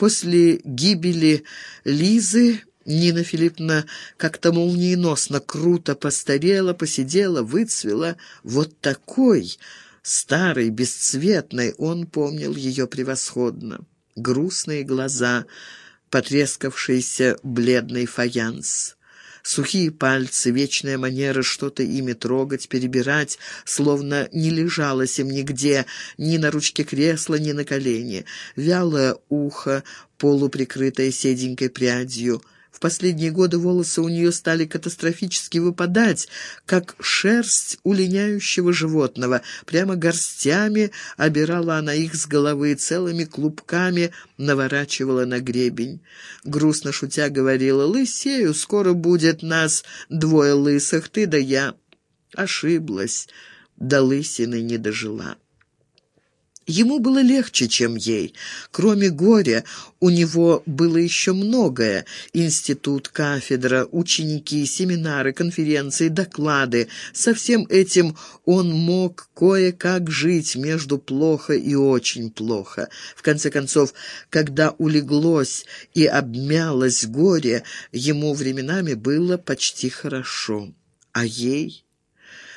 После гибели Лизы Нина Филипповна как-то молниеносно, круто постарела, посидела, выцвела. Вот такой, старый, бесцветный, он помнил ее превосходно. Грустные глаза, потрескавшийся бледный фаянс. Сухие пальцы, вечная манера что-то ими трогать, перебирать, словно не лежалось им нигде, ни на ручке кресла, ни на колене. Вялое ухо, полуприкрытое седенькой прядью — в последние годы волосы у нее стали катастрофически выпадать, как шерсть у линяющего животного. Прямо горстями обирала она их с головы, целыми клубками наворачивала на гребень. Грустно шутя говорила, «Лысею, скоро будет нас двое лысых, ты да я». Ошиблась, до лысины не дожила. Ему было легче, чем ей. Кроме горя, у него было еще многое. Институт, кафедра, ученики, семинары, конференции, доклады. Со всем этим он мог кое-как жить между плохо и очень плохо. В конце концов, когда улеглось и обмялось горе, ему временами было почти хорошо. А ей...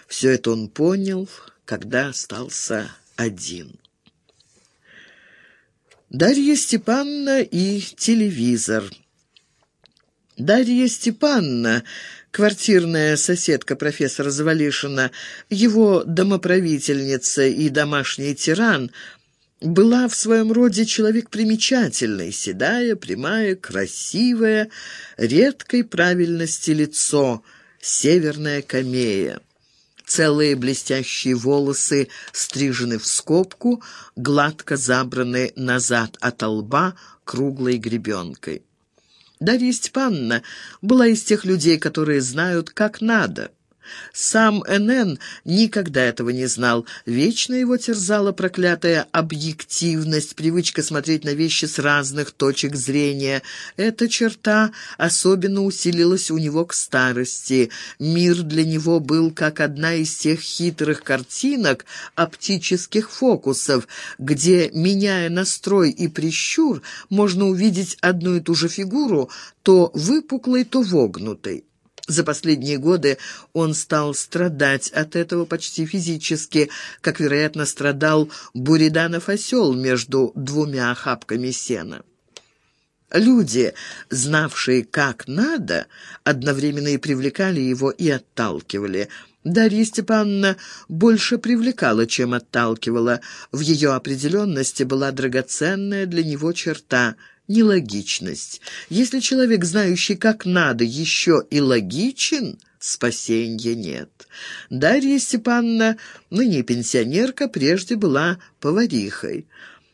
Все это он понял, когда остался один. Дарья Степановна и телевизор. Дарья Степановна, квартирная соседка профессора Завалишина, его домоправительница и домашний тиран, была в своем роде человек примечательный, седая, прямая, красивая, редкой правильности лицо, северная камея. Целые блестящие волосы стрижены в скобку, гладко забраны назад от лба круглой гребенкой. Дарья Степановна была из тех людей, которые знают, как надо — сам НН никогда этого не знал. Вечно его терзала проклятая объективность, привычка смотреть на вещи с разных точек зрения. Эта черта особенно усилилась у него к старости. Мир для него был как одна из тех хитрых картинок оптических фокусов, где, меняя настрой и прищур, можно увидеть одну и ту же фигуру, то выпуклой, то вогнутой. За последние годы он стал страдать от этого почти физически, как, вероятно, страдал Буриданов осел между двумя охапками сена. Люди, знавшие, как надо, одновременно и привлекали его, и отталкивали. Дарья Степановна больше привлекала, чем отталкивала. В ее определенности была драгоценная для него черта — нелогичность. Если человек, знающий как надо, еще и логичен, спасения нет. Дарья Степановна, ныне пенсионерка, прежде была поварихой.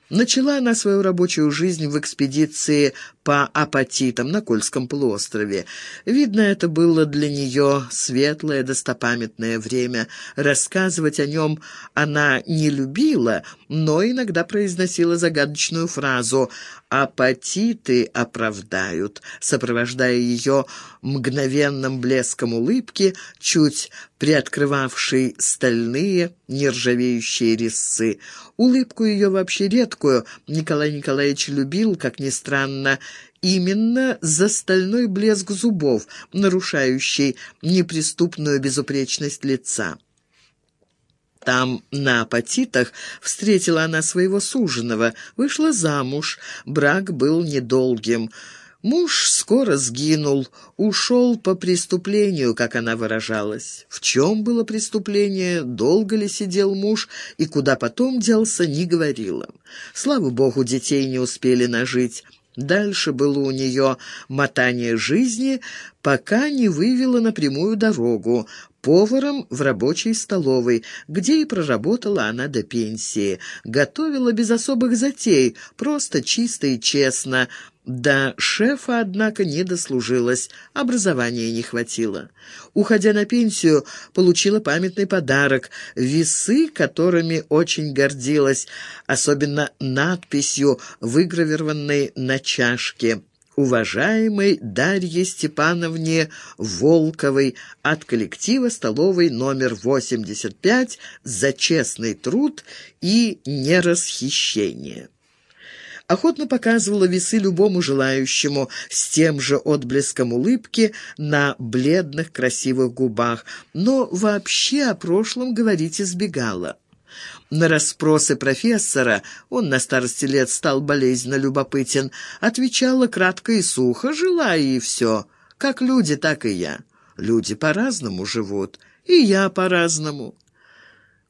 Начала она свою рабочую жизнь в экспедиции по апатитам на Кольском полуострове. Видно, это было для нее светлое, достопамятное время. Рассказывать о нем она не любила, но иногда произносила загадочную фразу «апатиты оправдают», сопровождая ее мгновенным блеском улыбки, чуть приоткрывавшей стальные нержавеющие резцы. Улыбку ее вообще редкую Николай Николаевич любил, как ни странно, именно за стальной блеск зубов, нарушающий неприступную безупречность лица. Там, на апатитах, встретила она своего суженого, вышла замуж, брак был недолгим. Муж скоро сгинул, ушел по преступлению, как она выражалась. В чем было преступление, долго ли сидел муж и куда потом делся, не говорила. Слава богу, детей не успели нажить. Дальше было у нее мотание жизни, пока не вывела на прямую дорогу, поваром в рабочей столовой, где и проработала она до пенсии. Готовила без особых затей, просто чисто и честно – до шефа, однако, не дослужилась, образования не хватило. Уходя на пенсию, получила памятный подарок — весы, которыми очень гордилась, особенно надписью, выгравированной на чашке уважаемой Дарье Степановне Волковой от коллектива столовой номер 85 за честный труд и нерасхищение. охотно показывала весы любому желающему с тем же отблеском улыбки на бледных красивых губах, но вообще о прошлом говорить избегала. На расспросы профессора, он на старости лет стал болезненно любопытен, отвечала кратко и сухо, жила и все. Как люди, так и я. Люди по-разному живут, и я по-разному.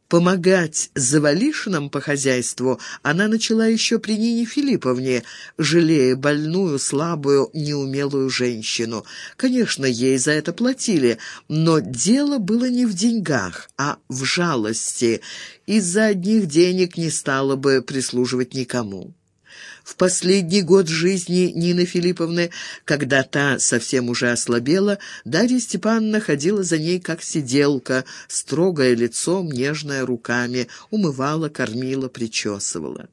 Помогать Завалишинам по хозяйству она начала еще при Нине Филипповне, жалея больную, слабую, неумелую женщину. Конечно, ей за это платили, но дело было не в деньгах, а в жалости. Из-за одних денег не стала бы прислуживать никому. В последний год жизни Нины Филипповны, когда та совсем уже ослабела, Дарья Степановна ходила за ней как сиделка, строгое лицом, нежная руками, умывала, кормила, причесывала.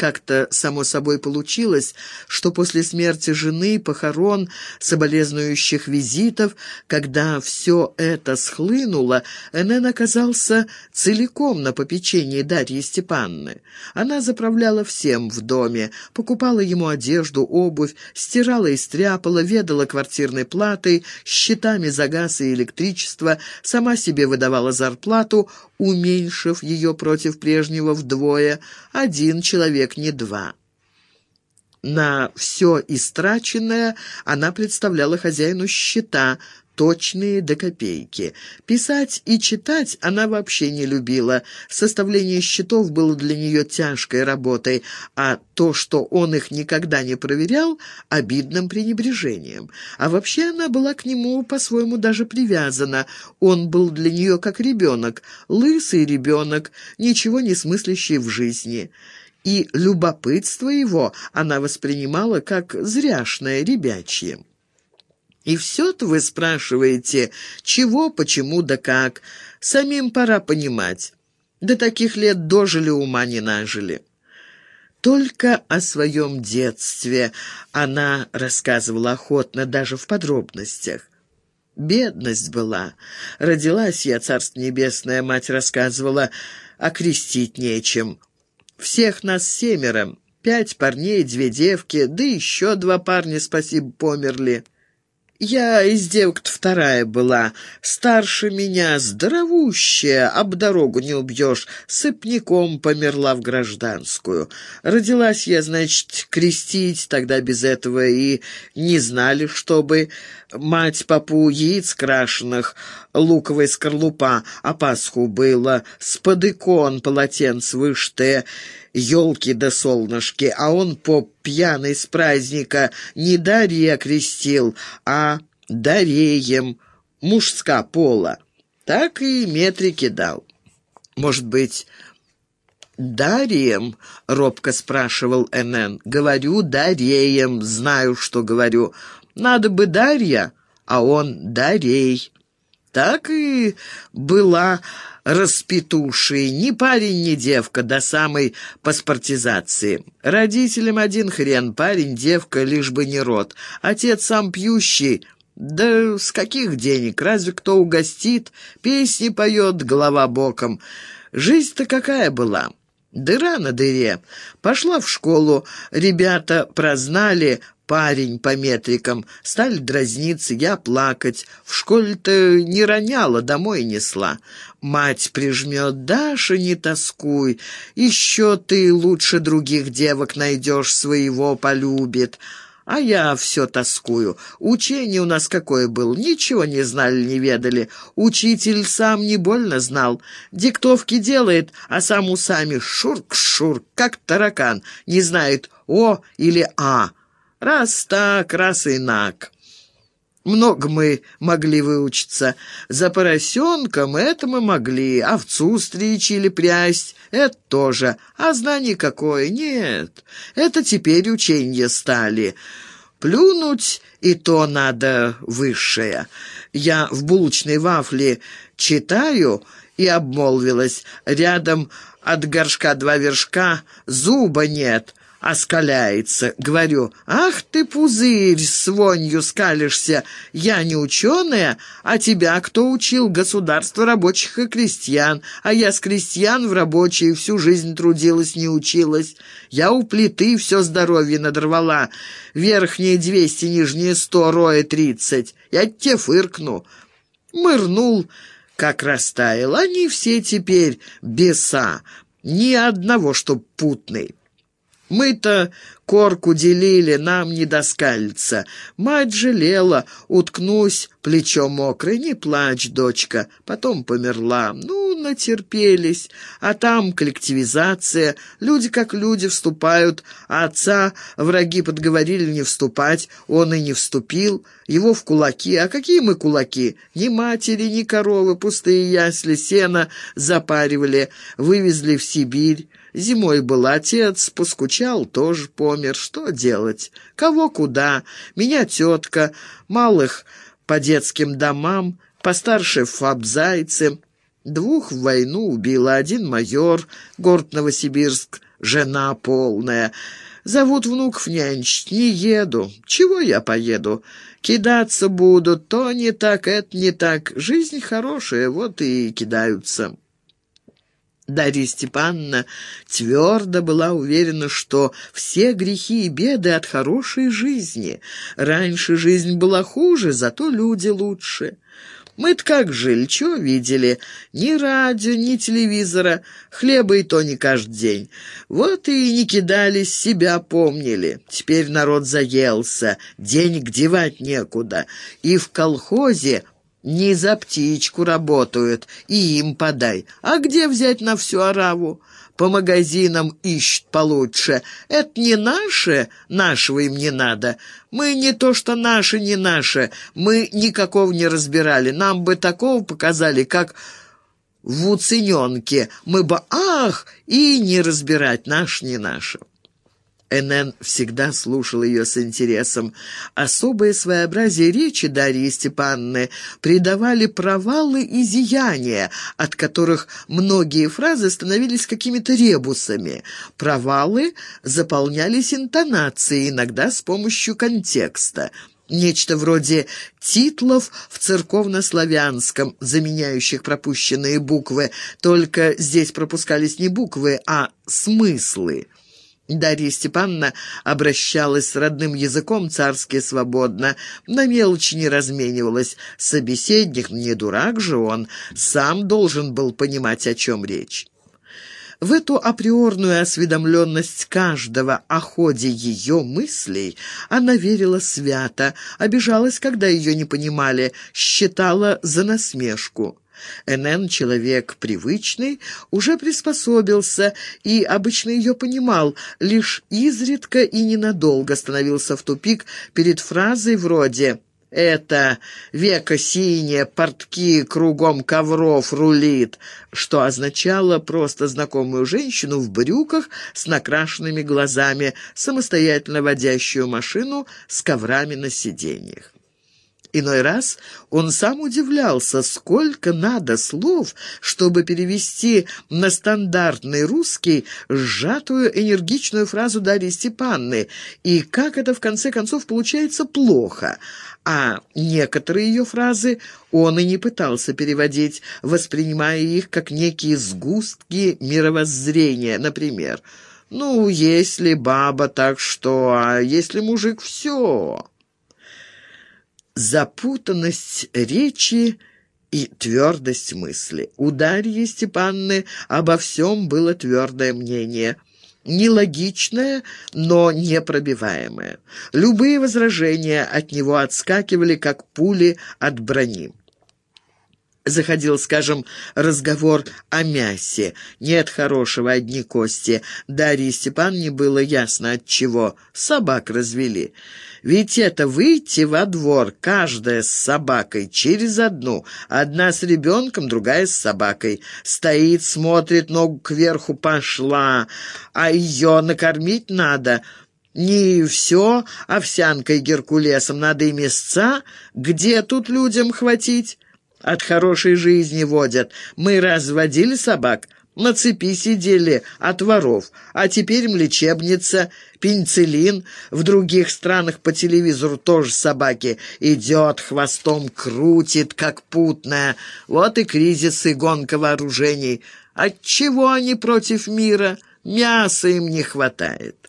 Как-то само собой получилось, что после смерти жены, похорон, соболезнующих визитов, когда все это схлынуло, Энен оказался целиком на попечении Дарьи Степанны. Она заправляла всем в доме, покупала ему одежду, обувь, стирала и стряпала, ведала квартирной платой, счетами за газ и электричество, сама себе выдавала зарплату, уменьшив ее против прежнего вдвое, один человек, не два. На все истраченное она представляла хозяину счета, точные до копейки. Писать и читать она вообще не любила. Составление счетов было для нее тяжкой работой, а то, что он их никогда не проверял, обидным пренебрежением. А вообще она была к нему по-своему даже привязана. Он был для нее как ребенок, лысый ребенок, ничего не смыслящий в жизни и любопытство его она воспринимала как зряшное ребячье. И все-то вы спрашиваете, чего, почему да как. Самим пора понимать. До таких лет дожили, ума не нажили. Только о своем детстве она рассказывала охотно, даже в подробностях. Бедность была. Родилась я, Царство Небесное, мать рассказывала, окрестить нечем. Всех нас семеро, пять парней, две девки, да еще два парня, спасибо, померли. Я из девок вторая была, старше меня, здоровущая, об дорогу не убьешь, сыпняком померла в гражданскую. Родилась я, значит, крестить тогда без этого и не знали, чтобы. Мать папу яиц крашеных, луковая скорлупа, а Пасху было, спод икон полотенц выште, елки да солнышки, а он, поп пьяный с праздника, не Дарья крестил, а Дареем, мужска пола. Так и метрики дал. Может быть, «Дарием?» — робко спрашивал Н.Н. «Говорю Дареем, знаю, что говорю. Надо бы Дарья, а он Дарей». Так и была распетушей, ни парень, ни девка до самой паспортизации. Родителям один хрен, парень, девка, лишь бы не род. Отец сам пьющий, да с каких денег, разве кто угостит, песни поет, голова боком. Жизнь-то какая была? Дыра на дыре. Пошла в школу, ребята прознали, парень по метрикам. Стали дразниться, я плакать. В школе-то не роняла, домой несла. Мать прижмет, Даша, не тоскуй. Еще ты лучше других девок найдешь, своего полюбит. А я все тоскую. Учение у нас какое было, ничего не знали, не ведали. Учитель сам не больно знал. Диктовки делает, а сам усами шурк-шурк, как таракан. Не знает «о» или «а». Раз так, раз инак. Много мы могли выучиться. За поросенком это мы могли, овцу стричь или прясть — это тоже. А знаний какое? Нет, это теперь ученья стали. Плюнуть и то надо высшее. Я в булочной вафле читаю и обмолвилась. Рядом от горшка два вершка зуба нет — оскаляется. Говорю, ах ты, пузырь, с вонью скалишься. Я не ученая, а тебя кто учил? Государство рабочих и крестьян. А я с крестьян в рабочие всю жизнь трудилась, не училась. Я у плиты все здоровье надорвала. Верхние двести, нижние сто, роя тридцать. Я тебе фыркну. Мырнул, как растаял. Они все теперь беса. Ни одного, чтоб путный. Мы-то корку делили, нам не доскальца. Мать жалела, уткнусь, плечо мокрое, не плачь, дочка. Потом померла. Ну, натерпелись. А там коллективизация. Люди как люди вступают, отца враги подговорили не вступать. Он и не вступил. Его в кулаки. А какие мы кулаки? Ни матери, ни коровы, пустые ясли, сено запаривали, вывезли в Сибирь. Зимой был отец, поскучал, тоже помер. Что делать? Кого куда? Меня тетка, малых по детским домам, постарше в Фабзайце. Двух в войну убила, один майор, город Новосибирск, жена полная. Зовут внуков нянчить, не еду. Чего я поеду? Кидаться будут, то не так, это не так. Жизнь хорошая, вот и кидаются». Дарья Степановна твердо была уверена, что все грехи и беды от хорошей жизни. Раньше жизнь была хуже, зато люди лучше. Мы-то как жили, чего видели? Ни радио, ни телевизора, хлеба и то не каждый день. Вот и не кидались, себя помнили. Теперь народ заелся, денег девать некуда. И в колхозе не за птичку работают, и им подай. А где взять на всю ораву? По магазинам ищут получше. Это не наше, нашего им не надо. Мы не то, что наше, не наше. Мы никакого не разбирали. Нам бы такого показали, как в уцененке. Мы бы, ах, и не разбирать, наш, не наше. Энн всегда слушал ее с интересом. Особое своеобразие речи Дарьи Степанны придавали провалы и зияния, от которых многие фразы становились какими-то ребусами. Провалы заполнялись интонацией, иногда с помощью контекста. Нечто вроде титлов в церковнославянском, заменяющих пропущенные буквы, только здесь пропускались не буквы, а смыслы. Дарья Степановна обращалась с родным языком царски свободно, на мелочи не разменивалась. Собеседник, не дурак же он, сам должен был понимать, о чем речь. В эту априорную осведомленность каждого о ходе ее мыслей она верила свято, обижалась, когда ее не понимали, считала за насмешку. НН, человек привычный, уже приспособился и обычно ее понимал, лишь изредка и ненадолго становился в тупик перед фразой вроде «Это века синее, портки кругом ковров рулит», что означало просто знакомую женщину в брюках с накрашенными глазами, самостоятельно водящую машину с коврами на сиденьях. Иной раз он сам удивлялся, сколько надо слов, чтобы перевести на стандартный русский сжатую энергичную фразу Дарьи Степанны, и как это в конце концов получается плохо. А некоторые ее фразы он и не пытался переводить, воспринимая их как некие сгустки мировоззрения, например. «Ну, если баба, так что, а если мужик, все...» запутанность речи и твердость мысли. У Дарьи Степанны обо всем было твердое мнение – нелогичное, но непробиваемое. Любые возражения от него отскакивали, как пули от брони. Заходил, скажем, разговор о мясе. Нет хорошего, одни кости. Дарье Степановне было ясно от чего. Собак развели. Ведь это выйти во двор, каждая с собакой, через одну. Одна с ребенком, другая с собакой. Стоит, смотрит, ногу кверху пошла, а ее накормить надо. Не все овсянкой Геркулесом, надо и мясца. Где тут людям хватить? От хорошей жизни водят. Мы разводили собак, На цепи сидели от воров, а теперь им лечебница, пенициллин. В других странах по телевизору тоже собаки. Идет, хвостом крутит, как путная. Вот и кризис и гонка вооружений. Отчего они против мира? Мяса им не хватает.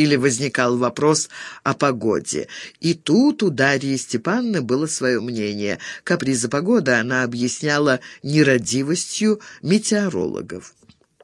Или возникал вопрос о погоде. И тут у Дарьи Степановны было свое мнение. Каприза погоды она объясняла нерадивостью метеорологов.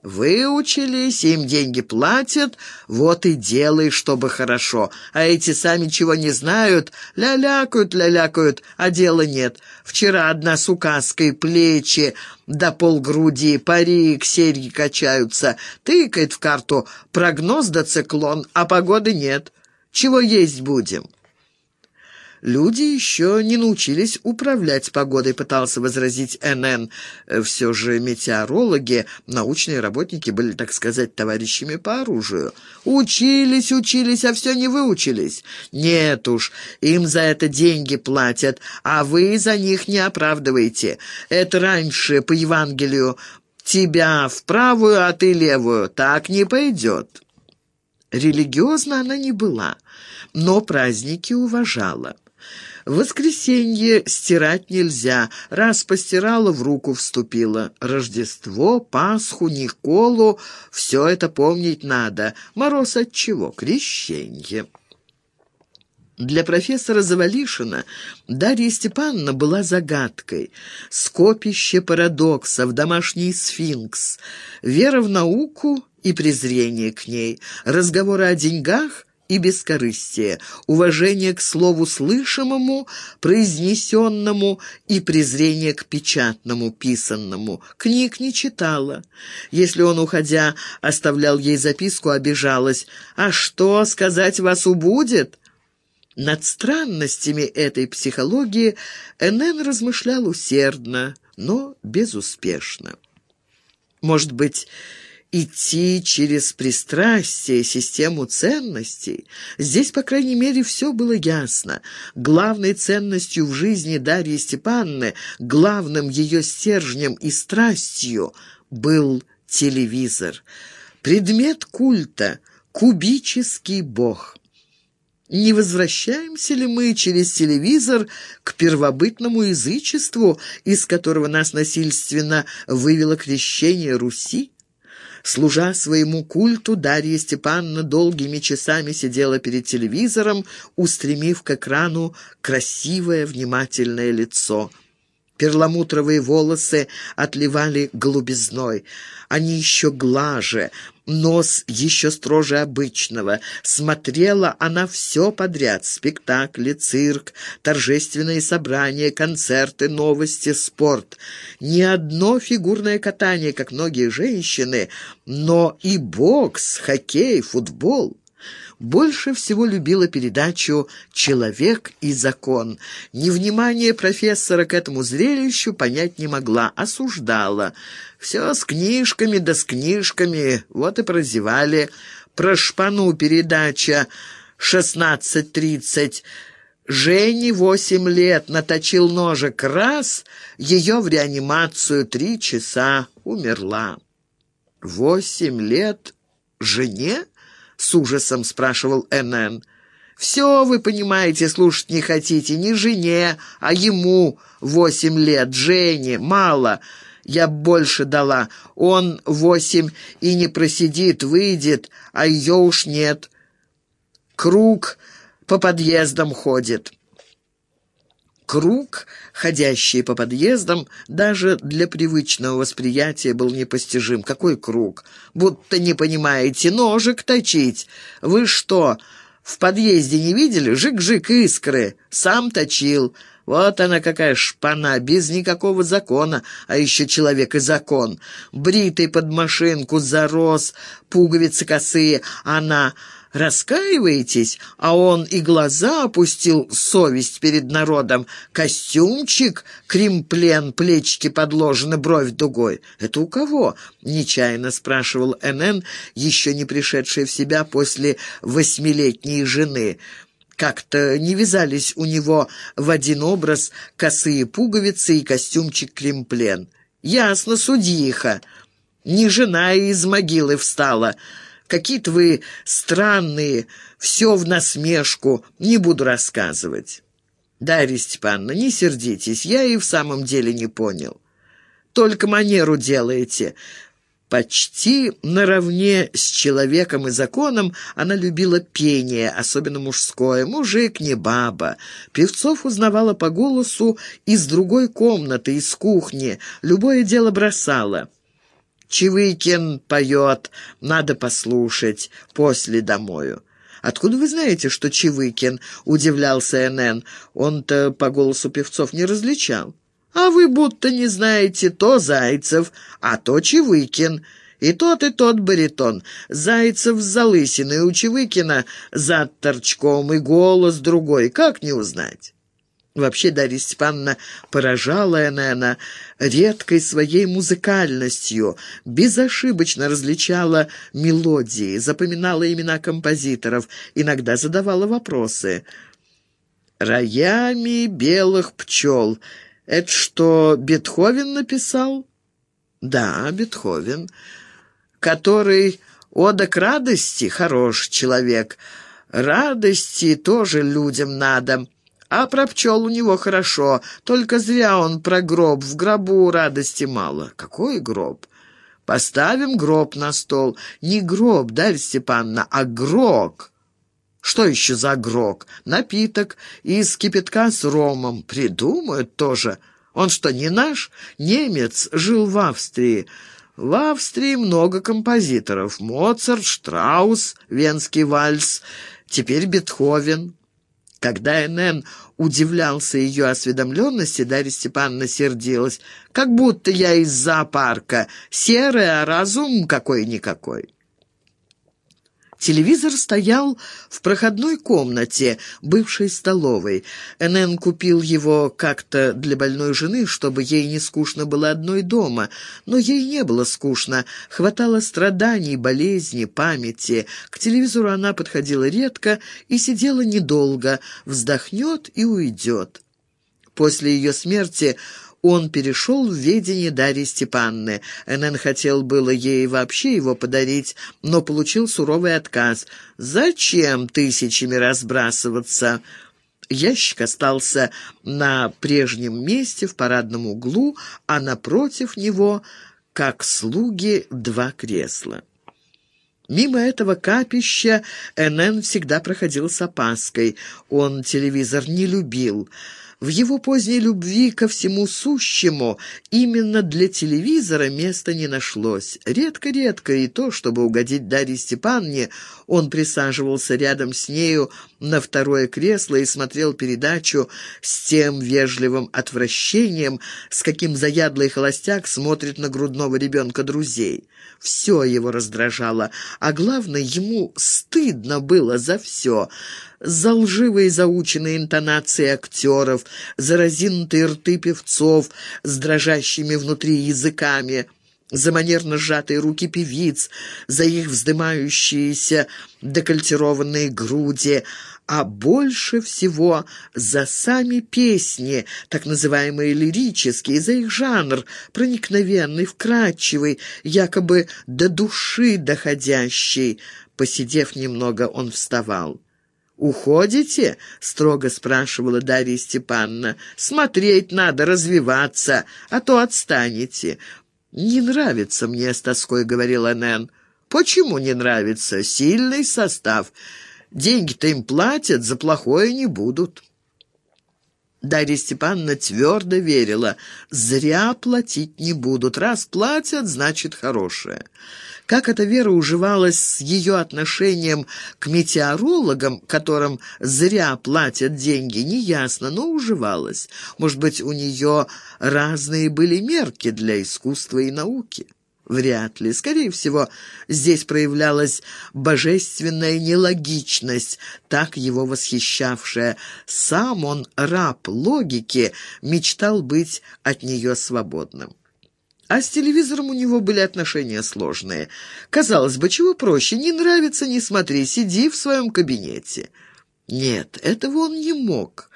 Выучились, им деньги платят, вот и делай, чтобы хорошо. А эти сами чего не знают, ля-лякают, ля-лякают, а дела нет. Вчера одна с указкой плечи до полгруди, парик, серьги качаются, тыкает в карту прогноз да циклон, а погоды нет. Чего есть будем?» Люди еще не научились управлять погодой, пытался возразить НН. Все же метеорологи, научные работники были, так сказать, товарищами по оружию. Учились, учились, а все не выучились. Нет уж, им за это деньги платят, а вы за них не оправдываете. Это раньше по Евангелию тебя в правую, а ты левую. Так не пойдет. Религиозна она не была, но праздники уважала. В воскресенье стирать нельзя. Раз постирала, в руку вступила. Рождество, Пасху, Николу — все это помнить надо. Мороз от чего? Крещенье. Для профессора Завалишина Дарья Степановна была загадкой. Скопище парадоксов, домашний сфинкс, вера в науку и презрение к ней, разговоры о деньгах и бескорыстие, уважение к слову слышимому, произнесенному и презрение к печатному, писанному. Книг не читала. Если он, уходя, оставлял ей записку, обижалась. «А что, сказать вас убудет?» Над странностями этой психологии Энн размышлял усердно, но безуспешно. Может быть, идти через пристрастие, систему ценностей. Здесь, по крайней мере, все было ясно. Главной ценностью в жизни Дарьи Степанны, главным ее стержнем и страстью был телевизор. Предмет культа — кубический бог. Не возвращаемся ли мы через телевизор к первобытному язычеству, из которого нас насильственно вывело крещение Руси? Служа своему культу, Дарья Степановна долгими часами сидела перед телевизором, устремив к экрану красивое, внимательное лицо – Перламутровые волосы отливали голубизной. Они еще глаже, нос еще строже обычного. Смотрела она все подряд. Спектакли, цирк, торжественные собрания, концерты, новости, спорт. Не одно фигурное катание, как многие женщины, но и бокс, хоккей, футбол больше всего любила передачу «Человек и закон». Невнимание профессора к этому зрелищу понять не могла, осуждала. Все с книжками да с книжками, вот и прозевали. Про шпану передача «Шестнадцать тридцать». Жене восемь лет, наточил ножик раз, ее в реанимацию три часа, умерла. Восемь лет жене? — с ужасом спрашивал Н.Н. «Все вы понимаете, слушать не хотите, не жене, а ему восемь лет, Жене, мало. Я больше дала. Он восемь и не просидит, выйдет, а ее уж нет. Круг по подъездам ходит». Круг, ходящий по подъездам, даже для привычного восприятия был непостижим. Какой круг? Будто не понимаете, ножик точить. Вы что, в подъезде не видели? Жик-жик искры. Сам точил. Вот она какая шпана, без никакого закона, а еще человек и закон. Бритый под машинку, зарос, пуговицы косые, она раскаиваетесь, а он и глаза опустил, совесть перед народом. Костюмчик, кремплен, плечики подложены, бровь дугой. Это у кого? Нечаянно спрашивал НН, еще не пришедший в себя после восьмилетней жены. Как-то не вязались у него в один образ косые пуговицы и костюмчик кремплен. «Ясно, судьиха». Не жена из могилы встала. Какие-то вы странные, все в насмешку, не буду рассказывать». «Дарья Степановна, не сердитесь, я и в самом деле не понял. Только манеру делаете. Почти наравне с человеком и законом она любила пение, особенно мужское. Мужик не баба. Певцов узнавала по голосу из другой комнаты, из кухни. Любое дело бросала. «Чевыкин поет, надо послушать, после домою». «Откуда вы знаете, что Чевыкин?» — удивлялся НН. Он-то по голосу певцов не различал. А вы будто не знаете то Зайцев, а то Чевыкин. И тот, и тот баритон. Зайцев с залысиной, у Чевыкина зад торчком, и голос другой. Как не узнать? Вообще Дарья Степановна поражала Энена редкой своей музыкальностью, безошибочно различала мелодии, запоминала имена композиторов, иногда задавала вопросы. «Роями белых пчел» Это что, Бетховен написал? Да, Бетховен, который ода к радости, хорош человек. Радости тоже людям надо. А про пчел у него хорошо, только зря он про гроб, в гробу радости мало. Какой гроб? Поставим гроб на стол. Не гроб, Дарья Степановна, а грок. Что еще за грок? Напиток из кипятка с ромом. Придумают тоже. Он что, не наш? Немец, жил в Австрии. В Австрии много композиторов. Моцарт, Штраус, Венский вальс, теперь Бетховен. Когда Н.Н. удивлялся ее осведомленности, Дарья Степановна сердилась. «Как будто я из зоопарка. Серый, а разум какой-никакой». Телевизор стоял в проходной комнате, бывшей столовой. НН купил его как-то для больной жены, чтобы ей не скучно было одной дома. Но ей не было скучно, хватало страданий, болезней, памяти. К телевизору она подходила редко и сидела недолго, вздохнет и уйдет. После ее смерти он перешел в ведение Дарьи Степанны. НН хотел было ей вообще его подарить, но получил суровый отказ. «Зачем тысячами разбрасываться?» Ящик остался на прежнем месте в парадном углу, а напротив него, как слуги, два кресла. Мимо этого капища НН всегда проходил с опаской. Он телевизор не любил. В его поздней любви ко всему сущему именно для телевизора места не нашлось. Редко-редко и то, чтобы угодить Дарье Степанне, он присаживался рядом с нею на второе кресло и смотрел передачу с тем вежливым отвращением, с каким заядлый холостяк смотрит на грудного ребенка друзей. Все его раздражало, а главное, ему стыдно было за все — за лживые заученные интонации актеров, за разинутые рты певцов с дрожащими внутри языками, за манерно сжатые руки певиц, за их вздымающиеся декольтированные груди, а больше всего за сами песни, так называемые лирические, за их жанр, проникновенный, вкрадчивый, якобы до души доходящий. Посидев немного, он вставал. «Уходите?» — строго спрашивала Дарья Степановна. «Смотреть надо, развиваться, а то отстанете». «Не нравится мне с тоской», — говорила Нэн. «Почему не нравится? Сильный состав. Деньги-то им платят, за плохое не будут». Дарья Степановна твердо верила, зря платить не будут. Раз платят, значит хорошее. Как эта вера уживалась с ее отношением к метеорологам, которым зря платят деньги, неясно, но уживалась. Может быть, у нее разные были мерки для искусства и науки? Вряд ли. Скорее всего, здесь проявлялась божественная нелогичность, так его восхищавшая. Сам он, раб логики, мечтал быть от нее свободным. А с телевизором у него были отношения сложные. Казалось бы, чего проще, не нравится — не смотри, сиди в своем кабинете. Нет, этого он не мог.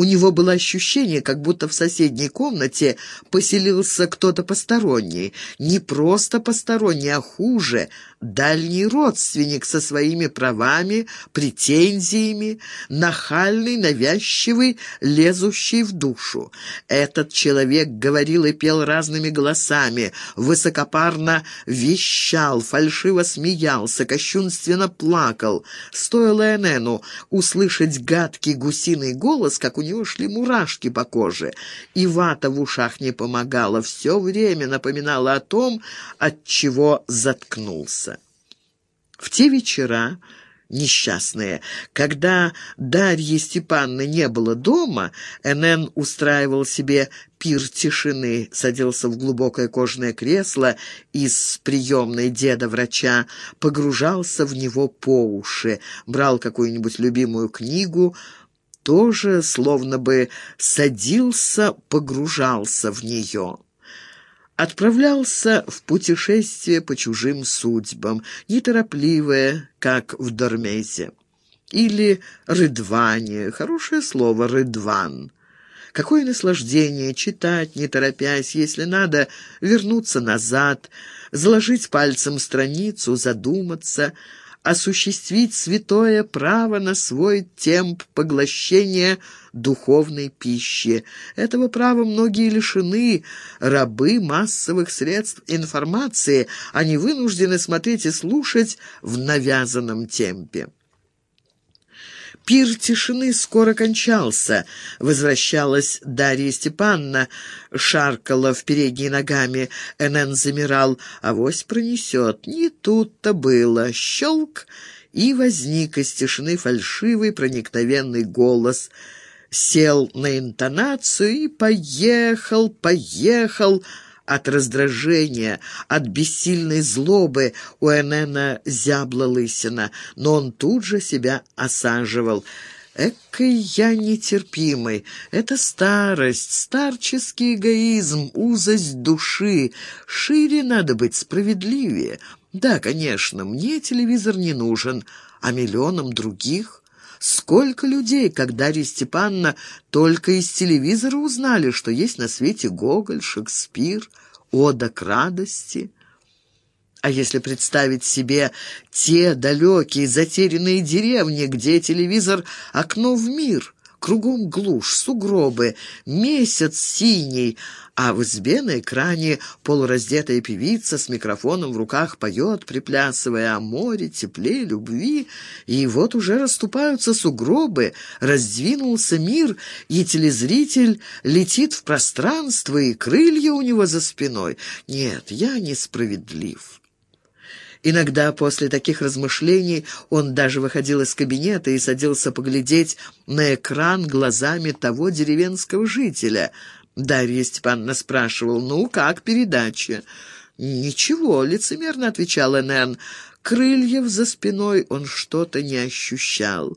У него было ощущение, как будто в соседней комнате поселился кто-то посторонний. Не просто посторонний, а хуже — дальний родственник со своими правами, претензиями, нахальный, навязчивый, лезущий в душу. Этот человек говорил и пел разными голосами, высокопарно вещал, фальшиво смеялся, кощунственно плакал. Стоило Энену услышать гадкий гусиный голос, как у него шли мурашки по коже, и вата в ушах не помогала, все время напоминала о том, от чего заткнулся. В те вечера, несчастные, когда Дарьи Степанны не было дома, НН устраивал себе пир тишины, садился в глубокое кожаное кресло из приемной деда-врача, погружался в него по уши, брал какую-нибудь любимую книгу, тоже словно бы садился, погружался в нее отправлялся в путешествие по чужим судьбам, неторопливое, как в Дормезе. Или Рыдване, хорошее слово «рыдван». Какое наслаждение читать, не торопясь, если надо вернуться назад, заложить пальцем страницу, задуматься — осуществить святое право на свой темп поглощения духовной пищи. Этого права многие лишены, рабы массовых средств информации, они вынуждены смотреть и слушать в навязанном темпе. Пир тишины скоро кончался. Возвращалась Дарья Степановна, шаркала в передней ногами. Энн замирал. Авось пронесет. Не тут-то было. Щелк, и возник из тишины фальшивый проникновенный голос. Сел на интонацию и поехал, поехал... От раздражения, от бессильной злобы у Энена зябла лысина, но он тут же себя осаживал. Экой я нетерпимый. Это старость, старческий эгоизм, узость души. Шире надо быть, справедливее. Да, конечно, мне телевизор не нужен, а миллионам других... Сколько людей, когда Дарья Степановна только из телевизора узнали, что есть на свете Гоголь, Шекспир, Ода к радости. А если представить себе те далекие затерянные деревни, где телевизор — окно в мир — Кругом глушь, сугробы, месяц синий, а в избе на экране полураздетая певица с микрофоном в руках поет, приплясывая о море, тепле, любви. И вот уже расступаются сугробы, раздвинулся мир, и телезритель летит в пространство, и крылья у него за спиной. Нет, я несправедлив. Иногда после таких размышлений он даже выходил из кабинета и садился поглядеть на экран глазами того деревенского жителя. Дарья Степановна спрашивал, «Ну, как передача?» «Ничего», — лицемерно отвечал Энн. Крыльев за спиной он что-то не ощущал.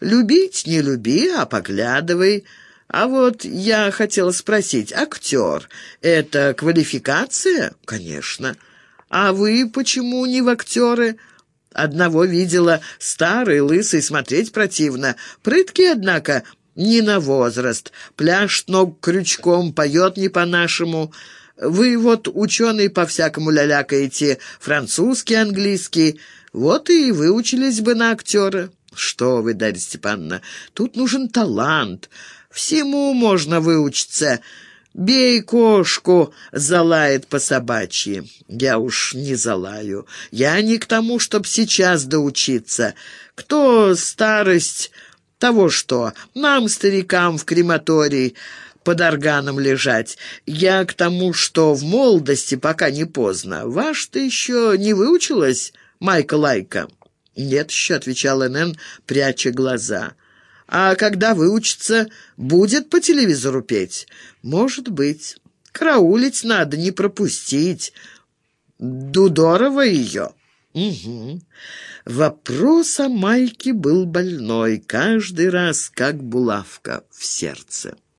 «Любить не люби, а поглядывай». А вот я хотела спросить, актер — это квалификация? Конечно. А вы почему не в актеры? Одного видела, старый, лысый, смотреть противно. Прыткий, однако, не на возраст. Пляж ног крючком, поет не по-нашему. Вы вот ученый по-всякому лялякаете, французский, английский. Вот и выучились бы на актера. Что вы, Дарья Степановна, тут нужен талант. Всему можно выучиться». «Бей кошку!» — залает по собачьи. Я уж не залаю. Я не к тому, чтоб сейчас доучиться. Кто старость, того что. Нам, старикам, в крематорий под органом лежать. Я к тому, что в молодости пока не поздно. Ваш-то еще не выучилась, Майка Лайка?» «Нет еще», — отвечал Энн, пряча глаза. А когда выучится, будет по телевизору петь? Может быть. Караулить надо, не пропустить. Дудорова ее. Угу. Вопрос о Майке был больной, каждый раз как булавка в сердце.